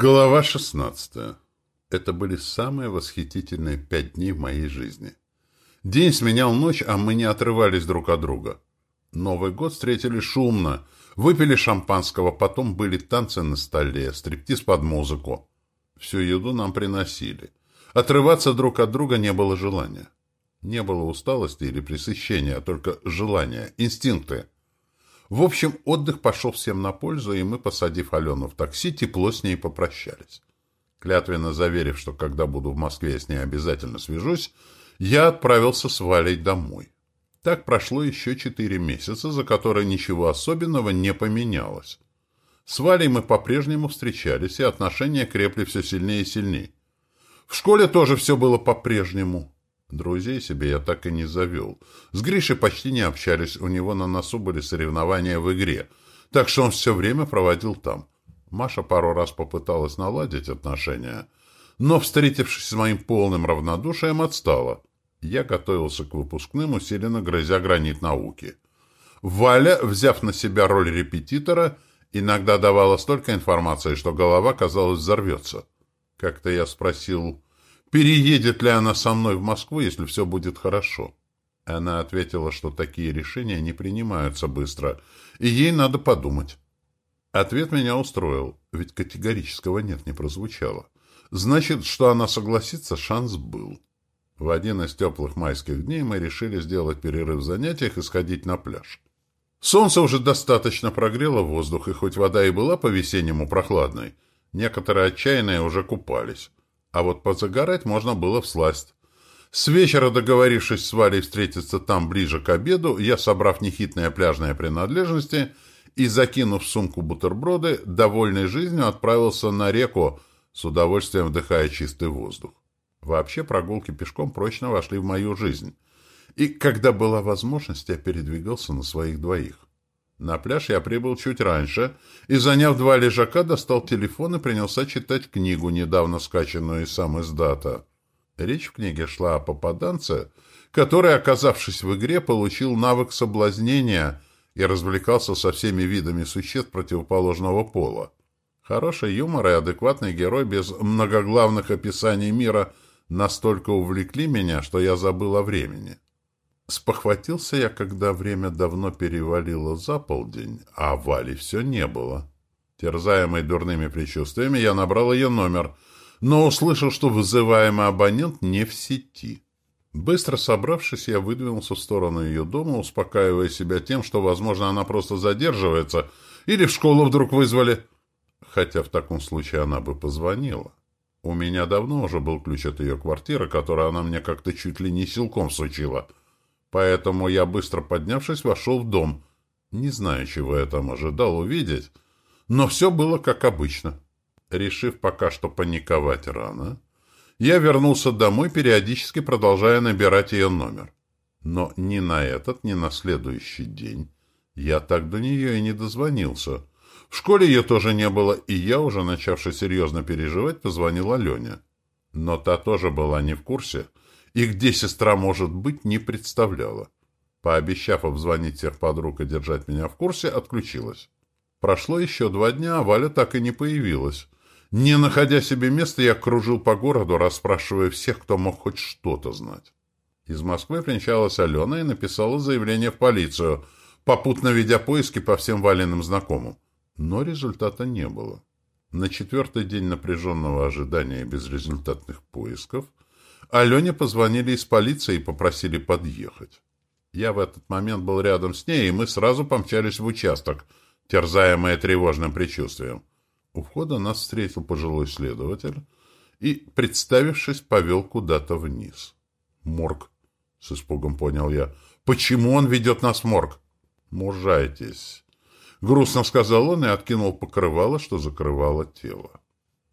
Глава 16. Это были самые восхитительные пять дней в моей жизни. День сменял ночь, а мы не отрывались друг от друга. Новый год встретили шумно, выпили шампанского, потом были танцы на столе, стриптиз под музыку. Всю еду нам приносили. Отрываться друг от друга не было желания. Не было усталости или пресыщения, а только желания, инстинкты. В общем, отдых пошел всем на пользу, и мы, посадив Алену в такси, тепло с ней попрощались. Клятвенно заверив, что когда буду в Москве, с ней обязательно свяжусь, я отправился с Валей домой. Так прошло еще четыре месяца, за которые ничего особенного не поменялось. С Валей мы по-прежнему встречались, и отношения крепли все сильнее и сильнее. В школе тоже все было по-прежнему. Друзей себе я так и не завел. С Гришей почти не общались, у него на носу были соревнования в игре, так что он все время проводил там. Маша пару раз попыталась наладить отношения, но, встретившись с моим полным равнодушием, отстала. Я готовился к выпускным, усиленно грызя гранит науки. Валя, взяв на себя роль репетитора, иногда давала столько информации, что голова, казалось, взорвется. Как-то я спросил переедет ли она со мной в Москву, если все будет хорошо. Она ответила, что такие решения не принимаются быстро, и ей надо подумать. Ответ меня устроил, ведь категорического «нет» не прозвучало. Значит, что она согласится, шанс был. В один из теплых майских дней мы решили сделать перерыв в занятиях и сходить на пляж. Солнце уже достаточно прогрело воздух, и хоть вода и была по-весеннему прохладной, некоторые отчаянные уже купались а вот позагорать можно было всласть. С вечера, договорившись с Валей встретиться там ближе к обеду, я, собрав нехитные пляжные принадлежности и закинув в сумку бутерброды, довольной жизнью отправился на реку, с удовольствием вдыхая чистый воздух. Вообще прогулки пешком прочно вошли в мою жизнь. И когда была возможность, я передвигался на своих двоих. На пляж я прибыл чуть раньше и, заняв два лежака, достал телефон и принялся читать книгу, недавно скачанную из сам издата. Речь в книге шла о попаданце, который, оказавшись в игре, получил навык соблазнения и развлекался со всеми видами существ противоположного пола. Хороший юмор и адекватный герой без многоглавных описаний мира настолько увлекли меня, что я забыл о времени. Спохватился я, когда время давно перевалило за полдень, а Вали все не было. Терзаемый дурными предчувствиями, я набрал ее номер, но услышал, что вызываемый абонент не в сети. Быстро собравшись, я выдвинулся в сторону ее дома, успокаивая себя тем, что, возможно, она просто задерживается, или в школу вдруг вызвали. Хотя в таком случае она бы позвонила. У меня давно уже был ключ от ее квартиры, который она мне как-то чуть ли не силком сучила — Поэтому я, быстро поднявшись, вошел в дом. Не знаю, чего я там ожидал увидеть, но все было как обычно. Решив пока что паниковать рано, я вернулся домой, периодически продолжая набирать ее номер. Но ни на этот, ни на следующий день я так до нее и не дозвонился. В школе ее тоже не было, и я, уже начавший серьезно переживать, позвонил Алене. Но та тоже была не в курсе — и где сестра может быть, не представляла. Пообещав обзвонить всех подруг и держать меня в курсе, отключилась. Прошло еще два дня, а Валя так и не появилась. Не находя себе места, я кружил по городу, расспрашивая всех, кто мог хоть что-то знать. Из Москвы примчалась Алена и написала заявление в полицию, попутно ведя поиски по всем Валиным знакомым. Но результата не было. На четвертый день напряженного ожидания и безрезультатных поисков Алене позвонили из полиции и попросили подъехать. Я в этот момент был рядом с ней, и мы сразу помчались в участок, терзаемые тревожным предчувствием. У входа нас встретил пожилой следователь и, представившись, повел куда-то вниз. «Морг», — с испугом понял я. «Почему он ведет нас в морг?» «Мужайтесь», — грустно сказал он и откинул покрывало, что закрывало тело.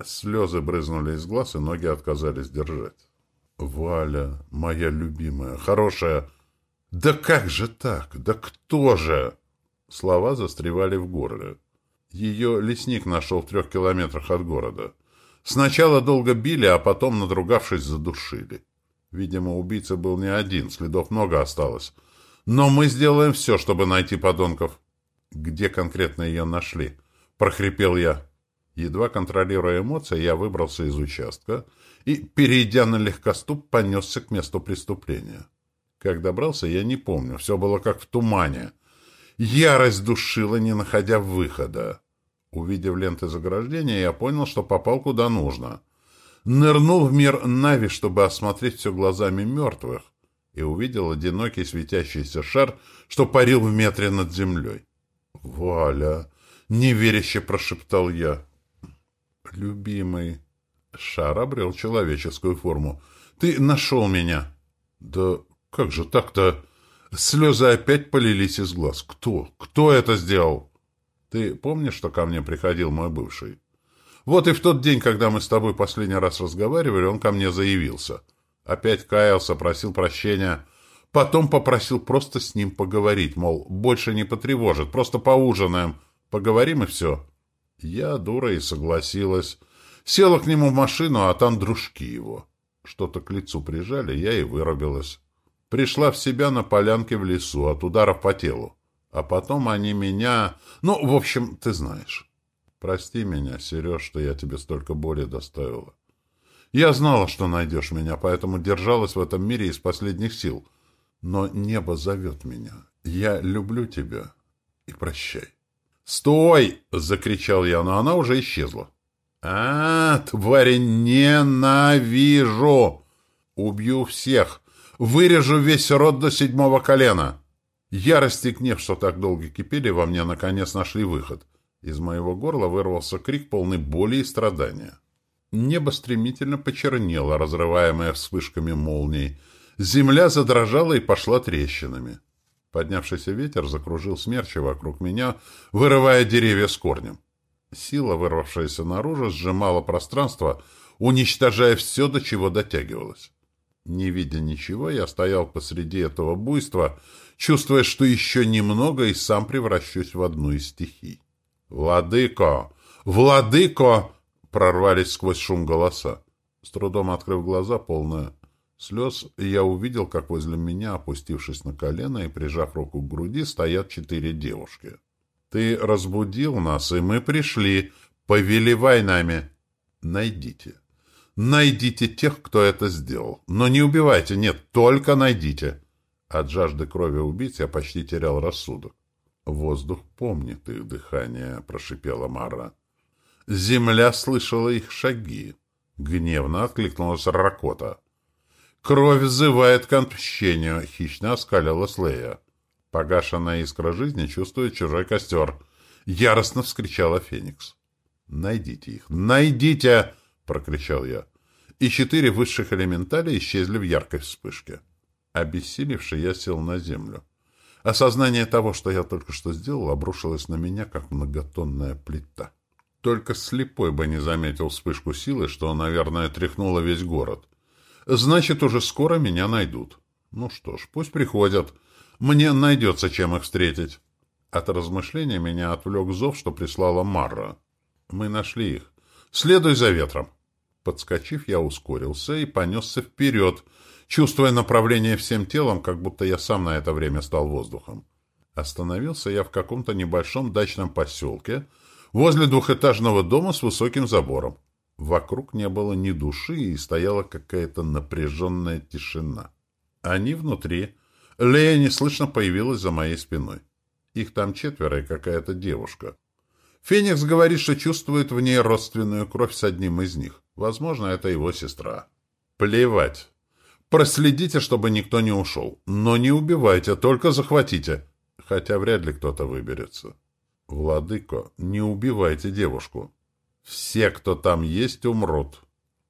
Слезы брызнули из глаз, и ноги отказались держать. Валя, моя любимая, хорошая. Да как же так? Да кто же? Слова застревали в горле. Ее лесник нашел в трех километрах от города. Сначала долго били, а потом, надругавшись, задушили. Видимо, убийца был не один, следов много осталось. Но мы сделаем все, чтобы найти подонков. Где конкретно ее нашли? Прохрипел я. Едва контролируя эмоции, я выбрался из участка и, перейдя на легкоступ, понесся к месту преступления. Как добрался, я не помню. Все было как в тумане. Ярость душила, не находя выхода. Увидев ленты заграждения, я понял, что попал куда нужно. Нырнул в мир Нави, чтобы осмотреть все глазами мертвых, и увидел одинокий светящийся шар, что парил в метре над землей. «Валя!» — неверяще прошептал я. «Любимый!» Шар обрел человеческую форму. «Ты нашел меня!» «Да как же так-то?» Слезы опять полились из глаз. «Кто? Кто это сделал?» «Ты помнишь, что ко мне приходил мой бывший?» «Вот и в тот день, когда мы с тобой последний раз разговаривали, он ко мне заявился. Опять каялся, просил прощения. Потом попросил просто с ним поговорить, мол, больше не потревожит, просто поужинаем, поговорим и все». Я, дура, и согласилась. Села к нему в машину, а там дружки его. Что-то к лицу прижали, я и вырубилась. Пришла в себя на полянке в лесу от ударов по телу. А потом они меня... Ну, в общем, ты знаешь. Прости меня, Сереж, что я тебе столько боли доставила. Я знала, что найдешь меня, поэтому держалась в этом мире из последних сил. Но небо зовет меня. Я люблю тебя. И прощай. «Стой!» — закричал я, но она уже исчезла. «А, твари, ненавижу! Убью всех! Вырежу весь род до седьмого колена. Ярость и гнев, что так долго кипели, во мне наконец нашли выход. Из моего горла вырвался крик, полный боли и страдания. Небо стремительно почернело, разрываемое вспышками молний. Земля задрожала и пошла трещинами. Поднявшийся ветер закружил смерчи вокруг меня, вырывая деревья с корнем. Сила, вырвавшаяся наружу, сжимала пространство, уничтожая все, до чего дотягивалась. Не видя ничего, я стоял посреди этого буйства, чувствуя, что еще немного и сам превращусь в одну из стихий. «Владыко! Владыко!» — прорвались сквозь шум голоса. С трудом открыв глаза, полное слез, я увидел, как возле меня, опустившись на колено и прижав руку к груди, стоят четыре девушки. «Ты разбудил нас, и мы пришли. Повелевай нами. Найдите». Найдите тех, кто это сделал. Но не убивайте, нет, только найдите. От жажды крови убить я почти терял рассудок. Воздух помнит их дыхание, прошипела Мара. Земля слышала их шаги. Гневно откликнулась Ракота. Кровь взывает к отмщению, хищно оскалилась Лея. Погашенная искра жизни чувствует чужой костер. Яростно вскричала Феникс. «Найдите их! Найдите!» — прокричал я. И четыре высших элементаля исчезли в яркой вспышке. Обессилевший, я сел на землю. Осознание того, что я только что сделал, обрушилось на меня, как многотонная плита. Только слепой бы не заметил вспышку силы, что, наверное, тряхнуло весь город. Значит, уже скоро меня найдут. Ну что ж, пусть приходят. Мне найдется, чем их встретить. От размышления меня отвлек зов, что прислала Марра. Мы нашли их. Следуй за ветром. Подскочив, я ускорился и понесся вперед, чувствуя направление всем телом, как будто я сам на это время стал воздухом. Остановился я в каком-то небольшом дачном поселке, возле двухэтажного дома с высоким забором. Вокруг не было ни души, и стояла какая-то напряженная тишина. Они внутри. Лея неслышно появилась за моей спиной. Их там четверо и какая-то девушка. Феникс говорит, что чувствует в ней родственную кровь с одним из них. Возможно, это его сестра. Плевать. Проследите, чтобы никто не ушел. Но не убивайте, только захватите. Хотя вряд ли кто-то выберется. Владыко, не убивайте девушку. Все, кто там есть, умрут.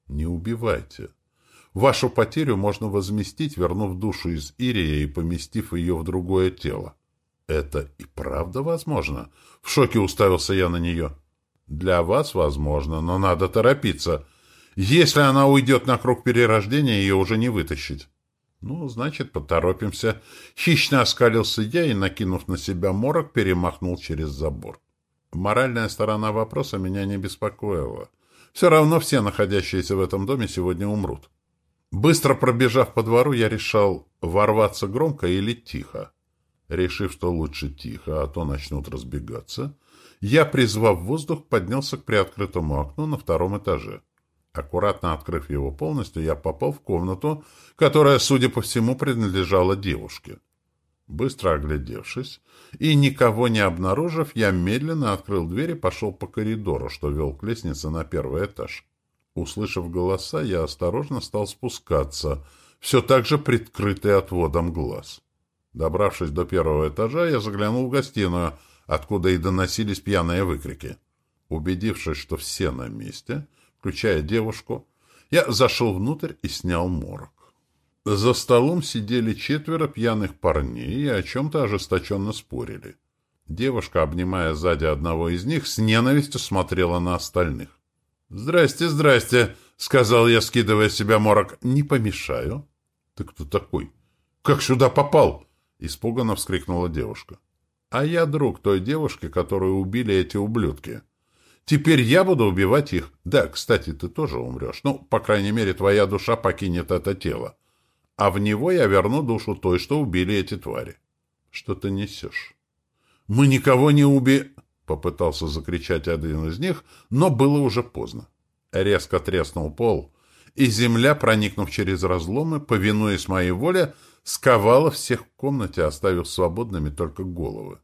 Не убивайте. Вашу потерю можно возместить, вернув душу из Ирия и поместив ее в другое тело. Это и правда возможно? В шоке уставился я на нее. Для вас возможно, но надо торопиться. Если она уйдет на круг перерождения, ее уже не вытащить. Ну, значит, поторопимся. Хищно оскалился я и, накинув на себя морок, перемахнул через забор. Моральная сторона вопроса меня не беспокоила. Все равно все находящиеся в этом доме сегодня умрут. Быстро пробежав по двору, я решал, ворваться громко или тихо. Решив, что лучше тихо, а то начнут разбегаться, Я, призвав воздух, поднялся к приоткрытому окну на втором этаже. Аккуратно открыв его полностью, я попал в комнату, которая, судя по всему, принадлежала девушке. Быстро оглядевшись и никого не обнаружив, я медленно открыл дверь и пошел по коридору, что вел к лестнице на первый этаж. Услышав голоса, я осторожно стал спускаться, все так же прикрытый отводом глаз. Добравшись до первого этажа, я заглянул в гостиную, откуда и доносились пьяные выкрики. Убедившись, что все на месте, включая девушку, я зашел внутрь и снял морок. За столом сидели четверо пьяных парней и о чем-то ожесточенно спорили. Девушка, обнимая сзади одного из них, с ненавистью смотрела на остальных. «Здрасте, здрасте!» — сказал я, скидывая себя морок. «Не помешаю». «Ты кто такой? Как сюда попал?» — испуганно вскрикнула девушка. «А я друг той девушки, которую убили эти ублюдки. Теперь я буду убивать их. Да, кстати, ты тоже умрешь. Ну, по крайней мере, твоя душа покинет это тело. А в него я верну душу той, что убили эти твари. Что ты несешь? Мы никого не уби... Попытался закричать один из них, но было уже поздно. Резко треснул пол, и земля, проникнув через разломы, повинуясь моей воле, сковала всех в комнате, оставив свободными только головы.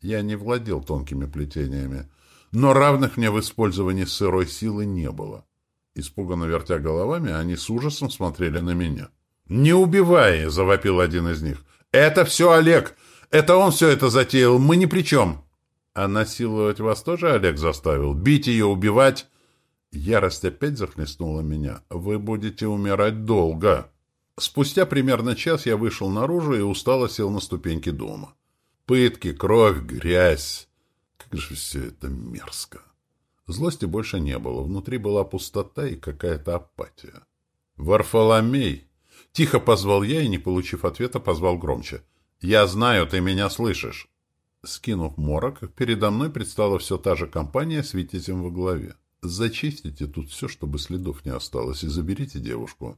Я не владел тонкими плетениями, но равных мне в использовании сырой силы не было. Испуганно вертя головами, они с ужасом смотрели на меня. «Не убивай!» — завопил один из них. «Это все Олег! Это он все это затеял! Мы ни при чем!» «А насиловать вас тоже Олег заставил? Бить ее, убивать?» Ярость опять захлестнула меня. «Вы будете умирать долго!» Спустя примерно час я вышел наружу и устало сел на ступеньки дома. Пытки, кровь, грязь. Как же все это мерзко. Злости больше не было. Внутри была пустота и какая-то апатия. «Варфоломей!» Тихо позвал я и, не получив ответа, позвал громче. «Я знаю, ты меня слышишь!» Скинув морок, передо мной предстала все та же компания с Витязем во главе. «Зачистите тут все, чтобы следов не осталось, и заберите девушку.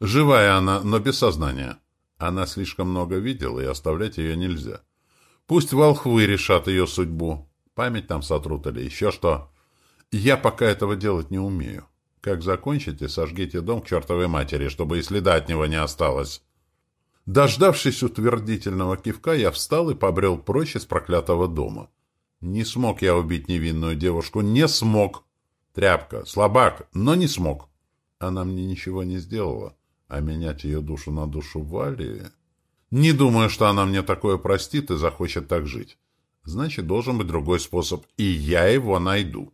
Живая она, но без сознания. Она слишком много видела, и оставлять ее нельзя. Пусть волхвы решат ее судьбу. Память там сотрут или еще что. Я пока этого делать не умею. Как закончите, сожгите дом к чертовой матери, чтобы и следа от него не осталось. Дождавшись утвердительного кивка, я встал и побрел прочь из проклятого дома. Не смог я убить невинную девушку, не смог. Тряпка, слабак, но не смог. Она мне ничего не сделала, а менять ее душу на душу Вали... Не думаю, что она мне такое простит и захочет так жить. Значит, должен быть другой способ, и я его найду.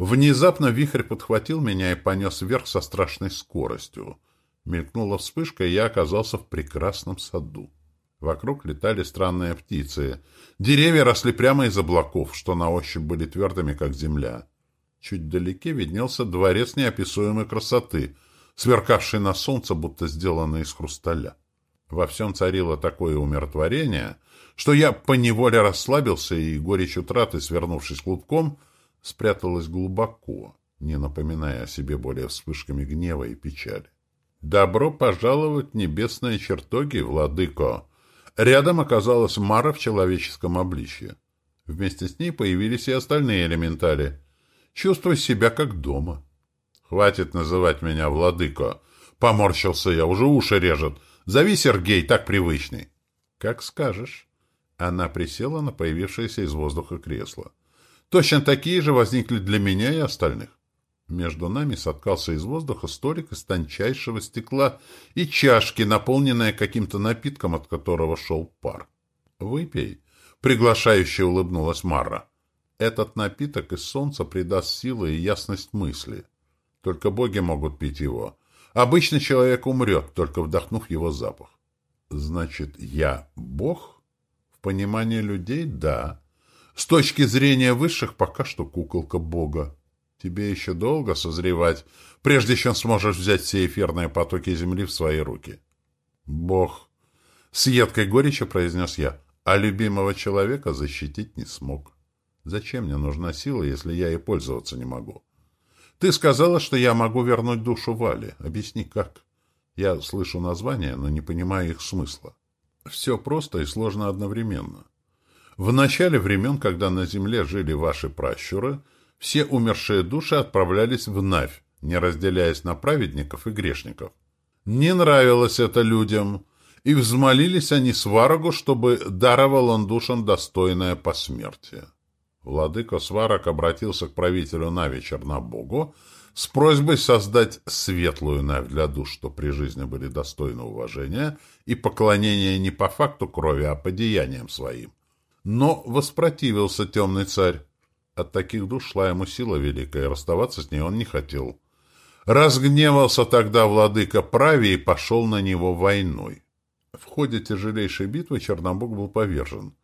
Внезапно вихрь подхватил меня и понес вверх со страшной скоростью. Мелькнула вспышка, и я оказался в прекрасном саду. Вокруг летали странные птицы. Деревья росли прямо из облаков, что на ощупь были твердыми, как земля. Чуть вдалеке виднелся дворец неописуемой красоты, сверкавший на солнце, будто сделанный из хрусталя. Во всем царило такое умиротворение — что я поневоле расслабился и горечь утраты, свернувшись клубком, спряталась глубоко, не напоминая о себе более вспышками гнева и печали. «Добро пожаловать в небесные чертоги, владыко!» Рядом оказалась Мара в человеческом обличье. Вместе с ней появились и остальные элементали. Чувствуй себя как дома. «Хватит называть меня владыко!» Поморщился я, уже уши режет. «Зови Сергей, так привычный». «Как скажешь». Она присела на появившееся из воздуха кресло. Точно такие же возникли для меня и остальных. Между нами соткался из воздуха столик из тончайшего стекла и чашки, наполненные каким-то напитком, от которого шел пар. «Выпей», — приглашающе улыбнулась Марра. «Этот напиток из солнца придаст силы и ясность мысли. Только боги могут пить его. Обычный человек умрет, только вдохнув его запах». «Значит, я бог?» понимании людей – да. С точки зрения высших пока что куколка Бога. Тебе еще долго созревать, прежде чем сможешь взять все эфирные потоки Земли в свои руки. Бог. С едкой горечью произнес я, а любимого человека защитить не смог. Зачем мне нужна сила, если я ей пользоваться не могу? Ты сказала, что я могу вернуть душу Вали. Объясни, как? Я слышу названия, но не понимаю их смысла. Все просто и сложно одновременно. В начале времен, когда на земле жили ваши пращуры, все умершие души отправлялись в Навь, не разделяясь на праведников и грешников. Не нравилось это людям, и взмолились они Сварогу, чтобы даровал он душам достойное посмертие. Владыка Сварог обратился к правителю Нави Чернобогу с просьбой создать светлую Навь для душ, что при жизни были достойны уважения и поклонения не по факту крови, а по деяниям своим. Но воспротивился темный царь. От таких душ шла ему сила великая, расставаться с ней он не хотел. Разгневался тогда владыка Прави и пошел на него войной. В ходе тяжелейшей битвы Чернобог был повержен.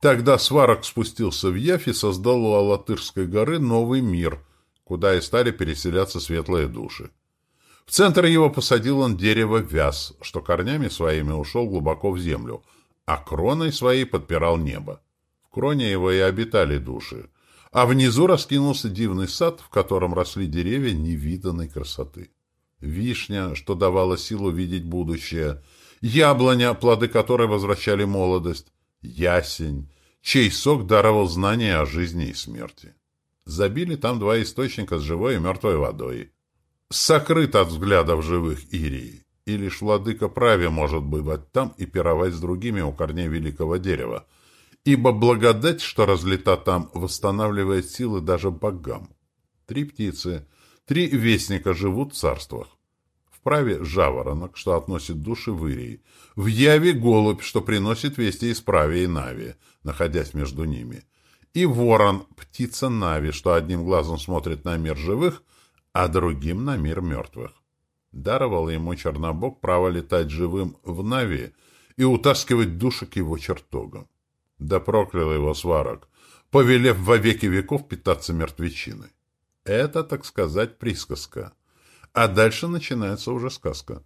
Тогда Сварог спустился в Явь и создал у Алатырской горы новый мир, куда и стали переселяться светлые души. В центр его посадил он дерево вяз, что корнями своими ушел глубоко в землю, а кроной своей подпирал небо. В кроне его и обитали души, а внизу раскинулся дивный сад, в котором росли деревья невиданной красоты. Вишня, что давала силу видеть будущее, яблоня, плоды которой возвращали молодость, ясень, чей сок даровал знания о жизни и смерти. Забили там два источника с живой и мертвой водой. Сокрыт от взглядов живых Ирии, и лишь владыка праве может бывать там и пировать с другими у корней великого дерева, ибо благодать, что разлита там, восстанавливает силы даже богам. Три птицы, три вестника живут в царствах праве жаворонок, что относит души в Ирии, в яве голубь, что приносит вести из праве и Нави, находясь между ними, и ворон, птица Нави, что одним глазом смотрит на мир живых, а другим на мир мертвых. Даровал ему Чернобог право летать живым в Нави и утаскивать души к его чертогам. Да проклял его сварок, повелев во веки веков питаться мертвечиной. Это, так сказать, присказка — а дальше начинается уже сказка.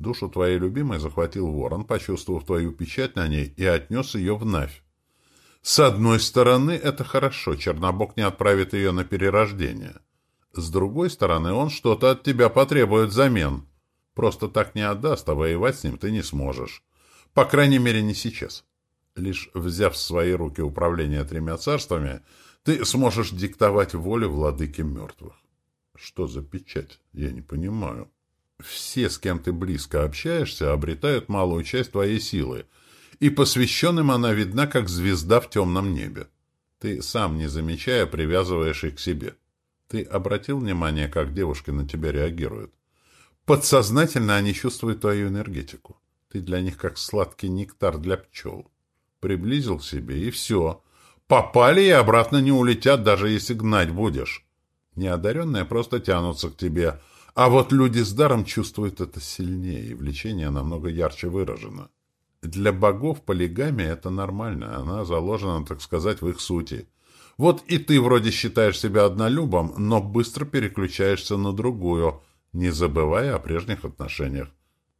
Душу твоей любимой захватил ворон, почувствовав твою печать на ней, и отнес ее в Навь. С одной стороны, это хорошо, Чернобог не отправит ее на перерождение. С другой стороны, он что-то от тебя потребует взамен. Просто так не отдаст, а воевать с ним ты не сможешь. По крайней мере, не сейчас. Лишь взяв в свои руки управление тремя царствами, ты сможешь диктовать волю владыки мертвых. Что за печать? Я не понимаю. Все, с кем ты близко общаешься, обретают малую часть твоей силы, и посвященным она видна, как звезда в темном небе. Ты сам, не замечая, привязываешь их к себе. Ты обратил внимание, как девушки на тебя реагируют? Подсознательно они чувствуют твою энергетику. Ты для них как сладкий нектар для пчел. Приблизил к себе, и все. Попали и обратно не улетят, даже если гнать будешь. Неодаренные просто тянутся к тебе, а вот люди с даром чувствуют это сильнее, и влечение намного ярче выражено. Для богов полигамия это нормально, она заложена, так сказать, в их сути. Вот и ты вроде считаешь себя однолюбом, но быстро переключаешься на другую, не забывая о прежних отношениях.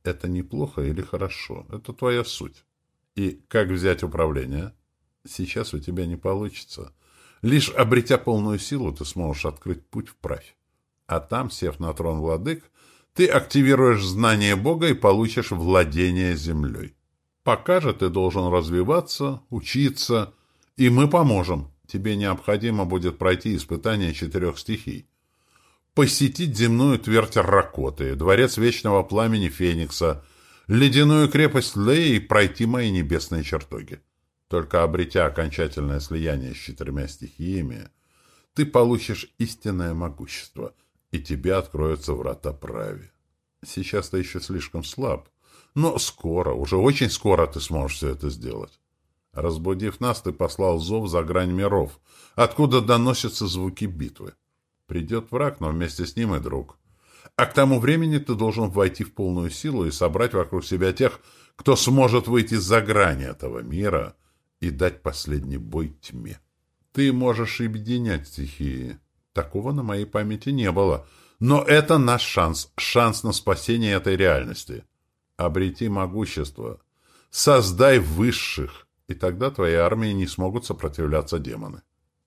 Это неплохо или хорошо, это твоя суть. И как взять управление? Сейчас у тебя не получится. Лишь обретя полную силу, ты сможешь открыть путь вправь. А там, сев на трон владык, ты активируешь знание Бога и получишь владение землей. Пока же ты должен развиваться, учиться, и мы поможем. Тебе необходимо будет пройти испытание четырех стихий. Посетить земную твердь Ракоты, дворец вечного пламени Феникса, ледяную крепость Леи и пройти мои небесные чертоги. Только обретя окончательное слияние с четырьмя стихиями, ты получишь истинное могущество, и тебе откроются врата праве. Сейчас ты еще слишком слаб, но скоро, уже очень скоро ты сможешь все это сделать. Разбудив нас, ты послал зов за грань миров, откуда доносятся звуки битвы. Придет враг, но вместе с ним и друг. А к тому времени ты должен войти в полную силу и собрать вокруг себя тех, кто сможет выйти за грани этого мира и дать последний бой тьме. Ты можешь объединять стихии. Такого на моей памяти не было. Но это наш шанс, шанс на спасение этой реальности. Обрети могущество. Создай высших, и тогда твои армии не смогут сопротивляться демоны.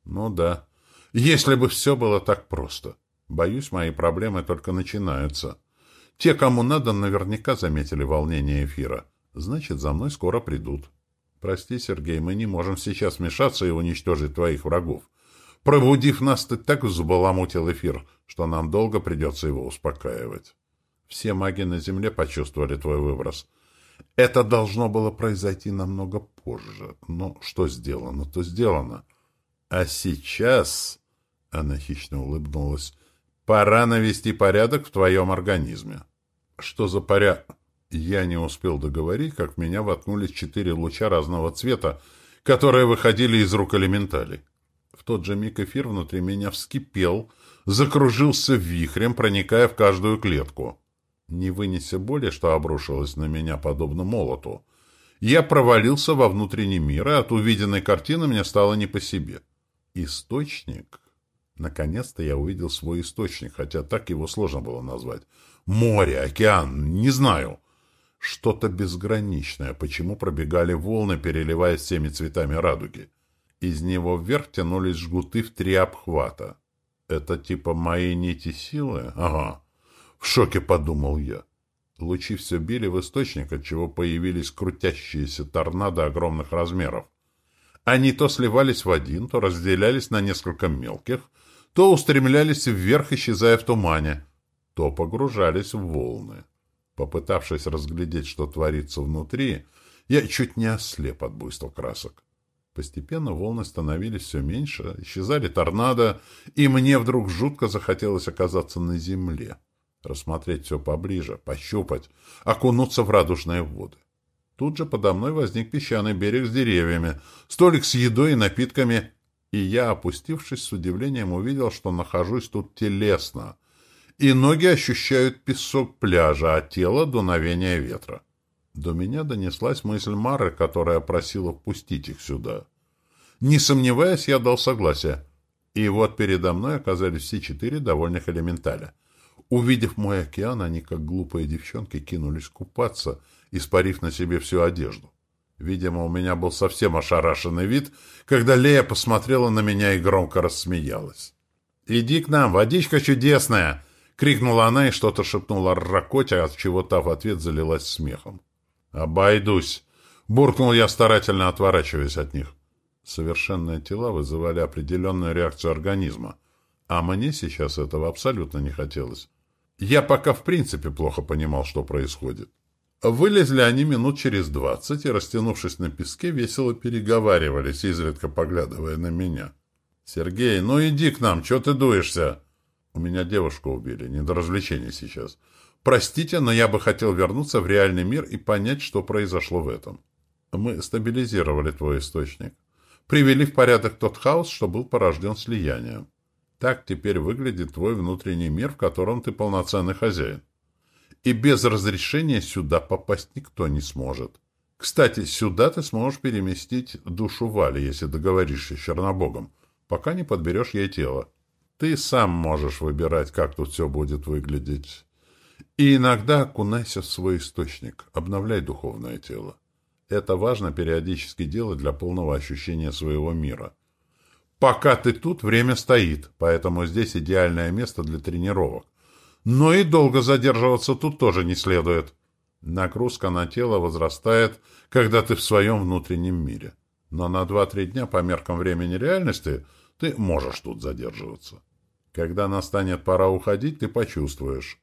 Ну да. Если бы все было так просто. Боюсь, мои проблемы только начинаются. Те, кому надо, наверняка заметили волнение эфира. Значит, за мной скоро придут. Прости, Сергей, мы не можем сейчас вмешаться и уничтожить твоих врагов. Пробудив нас, ты так взбаламутил эфир, что нам долго придется его успокаивать. Все маги на Земле почувствовали твой выброс. Это должно было произойти намного позже. Но что сделано, то сделано. А сейчас... Она хищно улыбнулась. «Пора навести порядок в твоем организме». «Что за порядок?» Я не успел договорить, как в меня воткнулись четыре луча разного цвета, которые выходили из рук элементалей. В тот же миг эфир внутри меня вскипел, закружился вихрем, проникая в каждую клетку. Не вынеся боли, что обрушилось на меня подобно молоту, я провалился во внутренний мир, и от увиденной картины мне стало не по себе. Источник Наконец-то я увидел свой источник, хотя так его сложно было назвать. Море, океан, не знаю. Что-то безграничное, почему пробегали волны, переливаясь всеми цветами радуги. Из него вверх тянулись жгуты в три обхвата. Это типа мои нити силы? Ага. В шоке подумал я. Лучи все били в источник, отчего появились крутящиеся торнадо огромных размеров. Они то сливались в один, то разделялись на несколько мелких, то устремлялись вверх, исчезая в тумане, то погружались в волны. Попытавшись разглядеть, что творится внутри, я чуть не ослеп от буйства красок. Постепенно волны становились все меньше, исчезали торнадо, и мне вдруг жутко захотелось оказаться на земле, рассмотреть все поближе, пощупать, окунуться в радужные воды. Тут же подо мной возник песчаный берег с деревьями, столик с едой и напитками, и я, опустившись с удивлением, увидел, что нахожусь тут телесно, и ноги ощущают песок пляжа, а тело — дуновение ветра. До меня донеслась мысль Мары, которая просила впустить их сюда. Не сомневаясь, я дал согласие. И вот передо мной оказались все четыре довольных элементаля. Увидев мой океан, они, как глупые девчонки, кинулись купаться, испарив на себе всю одежду. Видимо, у меня был совсем ошарашенный вид, когда Лея посмотрела на меня и громко рассмеялась. «Иди к нам, водичка чудесная!» — крикнула она и что-то шепнула Ракоте, от чего та в ответ залилась смехом. «Обойдусь!» — буркнул я, старательно отворачиваясь от них. Совершенные тела вызывали определенную реакцию организма, а мне сейчас этого абсолютно не хотелось. Я пока в принципе плохо понимал, что происходит. Вылезли они минут через двадцать и, растянувшись на песке, весело переговаривались, изредка поглядывая на меня. «Сергей, ну иди к нам, чего ты дуешься?» «У меня девушку убили, не до развлечений сейчас. Простите, но я бы хотел вернуться в реальный мир и понять, что произошло в этом. Мы стабилизировали твой источник. Привели в порядок тот хаос, что был порожден слиянием. Так теперь выглядит твой внутренний мир, в котором ты полноценный хозяин и без разрешения сюда попасть никто не сможет. Кстати, сюда ты сможешь переместить душу Вали, если договоришься с Чернобогом, пока не подберешь ей тело. Ты сам можешь выбирать, как тут все будет выглядеть. И иногда окунайся в свой источник, обновляй духовное тело. Это важно периодически делать для полного ощущения своего мира. Пока ты тут, время стоит, поэтому здесь идеальное место для тренировок. Но и долго задерживаться тут тоже не следует. Нагрузка на тело возрастает, когда ты в своем внутреннем мире. Но на два-три дня по меркам времени реальности ты можешь тут задерживаться. Когда настанет пора уходить, ты почувствуешь.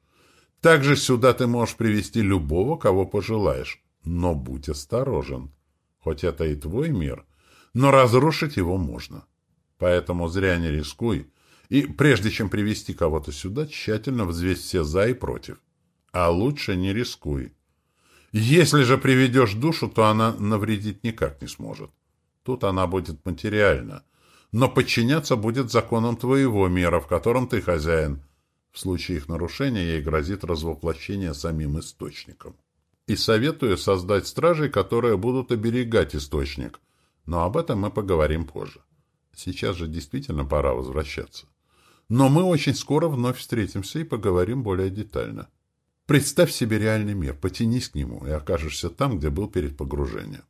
Также сюда ты можешь привести любого, кого пожелаешь. Но будь осторожен. Хоть это и твой мир, но разрушить его можно. Поэтому зря не рискуй и прежде чем привести кого-то сюда, тщательно взвесь все «за» и «против». А лучше не рискуй. Если же приведешь душу, то она навредить никак не сможет. Тут она будет материальна, но подчиняться будет законам твоего мира, в котором ты хозяин. В случае их нарушения ей грозит развоплощение самим источником. И советую создать стражей, которые будут оберегать источник. Но об этом мы поговорим позже. Сейчас же действительно пора возвращаться. Но мы очень скоро вновь встретимся и поговорим более детально. Представь себе реальный мир, потянись к нему, и окажешься там, где был перед погружением.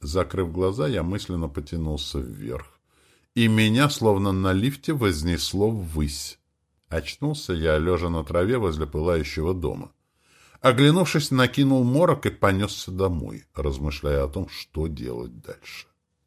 Закрыв глаза, я мысленно потянулся вверх. И меня, словно на лифте, вознесло ввысь. Очнулся я, лежа на траве возле пылающего дома. Оглянувшись, накинул морок и понесся домой, размышляя о том, что делать дальше.